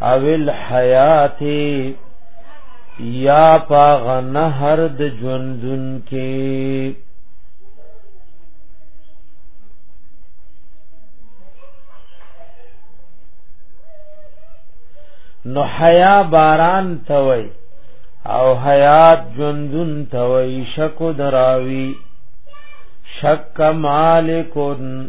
او الحیات یا پاغ نهر د ژوندون کې نو حیا باران توي او حیات جندن توي شکو دراوي شک مالکن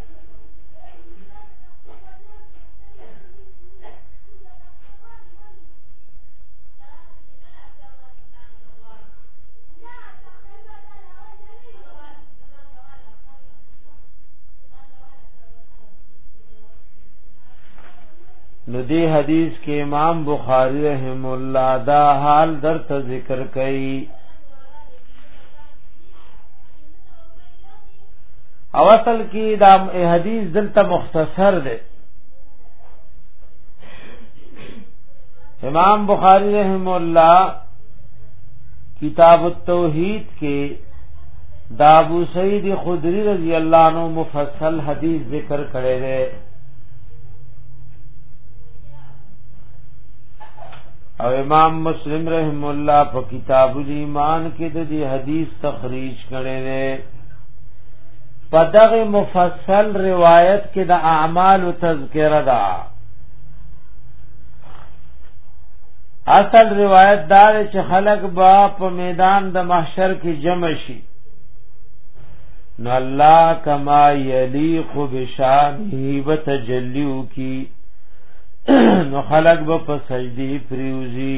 نو دی حدیث کې امام بخاری رحم الله دا حال درته ذکر کړي او اصل کې دا حدیث دلته مختصر دی امام بخاری رحم الله کتاب التوحید کې دا ابو سعید خدری رضی اللہ عنہ مفصل حدیث ذکر کرے دے او امام مسلم رحم الله په کتاب الایمان کې د دې حدیث تخریج کړي دي په دغه مفصل روایت کې د اعمال تذکرہ ده اصل روایت دار چې خلق با په میدان د محشر کې جمع شي نو الله کما یلیق بشانه وتجلیو کی نو خلق به په سجدی پریوزی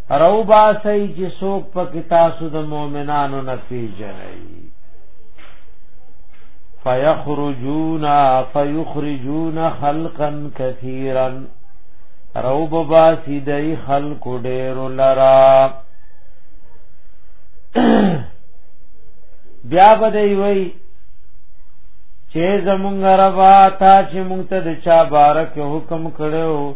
رو با سي چې څوک په کتاسو د مؤمنانو نه پیژني فيخرجون فيخرجون خلقا كثيرا رو با سي دای خلق ډېر لرا بیا بدای وای چې زمونږ ربا تا چې مونږ ته د چا بارک حکم کړو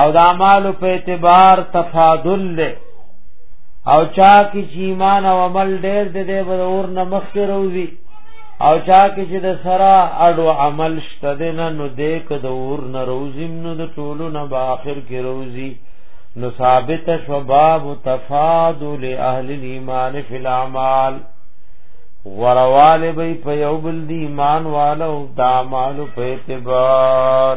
او د اعمالو په اعتبار تفاضل له او چا کی چې ایمان او عمل ډېر دې دې به اور نه مخ کې روزي او چا کی چې د سرا اډو عمل شته دې نه نو دې که د اور نه روزي نو د ټولو نه به اخر کې روزي نو ثابت شباب تفاضل اهل الايمان في الاعمال ورواله به په یو بل دی ایمان والو د اعمالو په اعتبار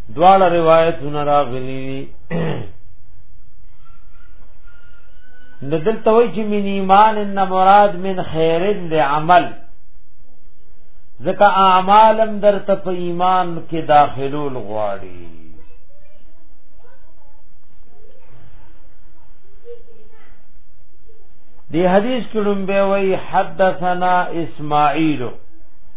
دواړه روایتونه راغلي دي نو دلته وایي چې من ایمان ان مراد من خیر لعمل ځکه اعمالم درته په ایمان کې داخلول غواړي دی حدیث کړم به وی حدثنا اسماعیل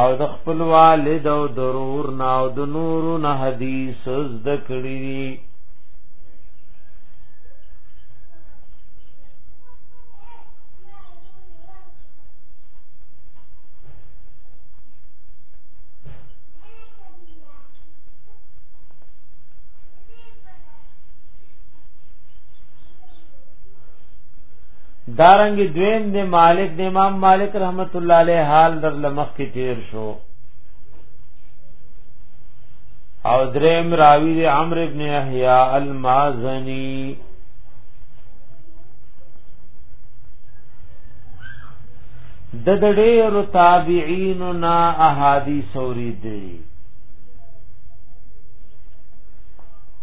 او د خپل والد او ضرور نه او د نور نه حدیث زده کړی دارنګ دویم د مالک د امام مالک رحمت الله علیه حال در لمخ کې تیر شو او دریم راوی د عمرو ابن یحیی المازنی د ډېر تابعین نا احادیث اوریدي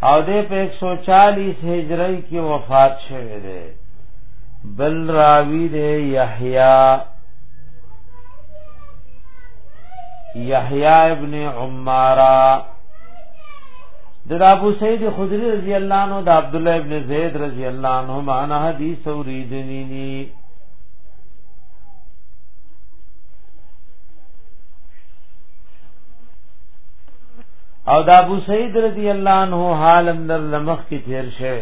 او د 140 هجری کې وفات شوه دی بل راوی دے یحییٰ یحییٰ ابن عمارہ د ابو سعید خدری رضی الله عنه د عبد الله ابن زید رضی الله عنهما نه حدیث اوریدلی دي او د ابو سعید رضی الله عنه حال اندر لمخ کی تیر شه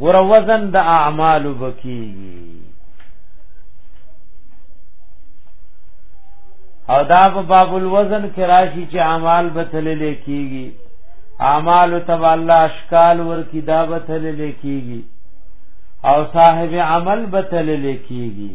ګور وزن د اعمال بکیږي او دا په باب الوزن کې راشي چې اعمال بتل لیکيږي اعمال تبع الله اشکال ور کی دا بتل لیکيږي او صاحب عمل بتل لیکيږي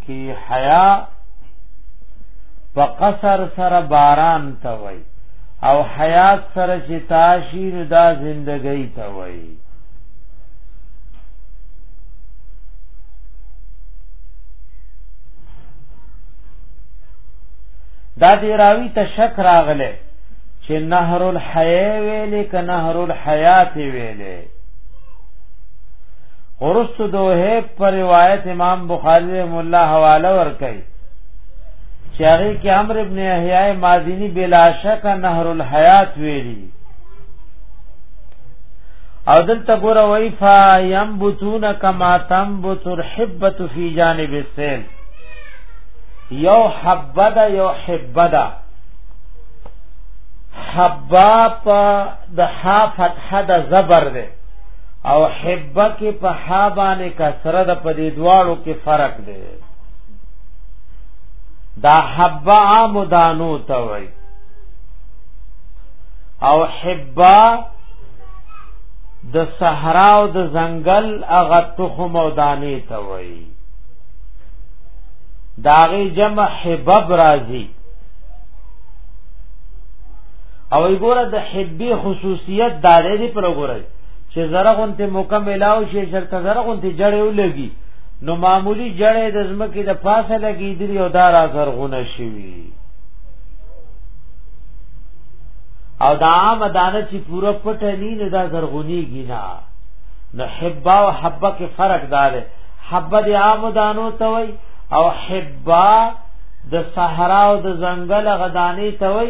کی حیا په قصر سره باران ته وای او حیات سره چې تاشی نو دا زندګی ته وای دا دی راوی ته شک راغله چې نهر الحیا ویلې ک نهر الحیات ویلې ورست دوه پر روایت امام بخاری رحم الله حواله ور کوي چې هغه کې امر ابن احیاء مازینی بلا شک نهر الحیات ویلی او دلته ګور وای فا ينبتون کما تنبت الحبه فی جانب السیل یو حبدا یو حبدا حباب د حافت حد زبر ده او حبه کې په ها باندې کسره د پدې دواړو کې فرق دی دا حبه عام دانو ته وای او حبه د صحرا او د ځنګل هغه تخم او دانې ته وای داغه جمع حبب راځي او ګوره د حبی خصوصیت دارې دی پر ګوره چې زره غونته مکمل او شي شرکه زره غونته جړې ولګي نو معمولی جړې د زمکه د پاسه لګي دی او دارا زر غونه شي او دا عام دانه چې پوره پټ نه نه دا زرغونی گینا نو حبا او حبه کې فرق دار حبه د عام دانو ته وای او حبا د صحرا او د ځنګل غدانی ته وای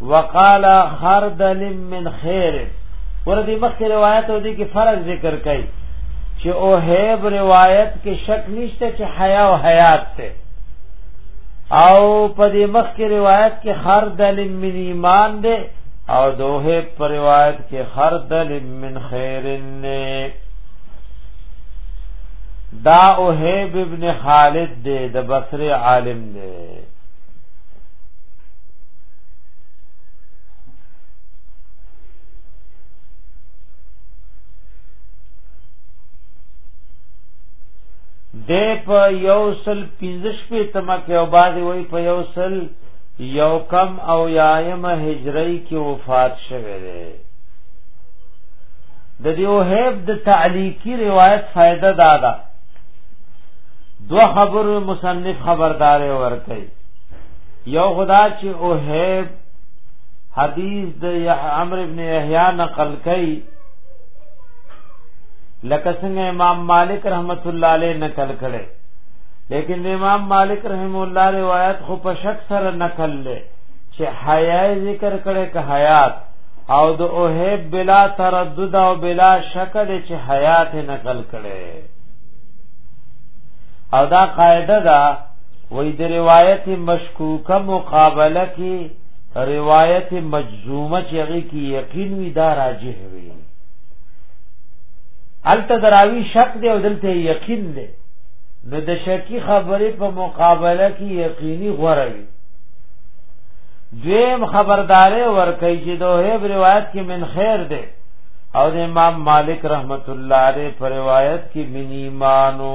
وقال خردل من خیر وردی مخکې روایت او دي کې فرق ذکر کړي چې او هیب روایت کې شک نشته چې حیا او حیات ته او په دې مخ کې روایت کې هر دل من ایمان دی او دوه په روایت کې هر دل من خیر نه دا او هیب ابن خالد دی د بصره عالم دی د په یو سل پنځش په تمه کې او بازي وای په یو سل یو کم او یایم هجری کې وفات شوه دی د دیو هیب د تعلیقی روایت فائدہ دادا دو خبر مصنف خبردار ورکړي یو خدا چې او هیب حدیث د عمر ابن یحیی نقل کړي لکه څنګه امام مالک رحمت الله علیه نقل کړي لیکن د امام مالک رحم الله روایت خو په شک سره نقل لې چې حیا ذکر کړي که حیات او د اوهب بلا تردد او بلا شک دې چې حیات نقل کړي او دا قاعده ده وې د روایت مشکوکه مقابله کې روایت مجزومه چې هغه کې یقین وی دا راجح وی الته دراوی شک دی او دلته یقین دی نو د شکی خبرې په مقابله کې یقیني غوړه وی دویم خبردارې ورکې چې دوه روایت کې من خیر دی او د امام مالک رحمت الله علیه پر روایت کې من ایمانو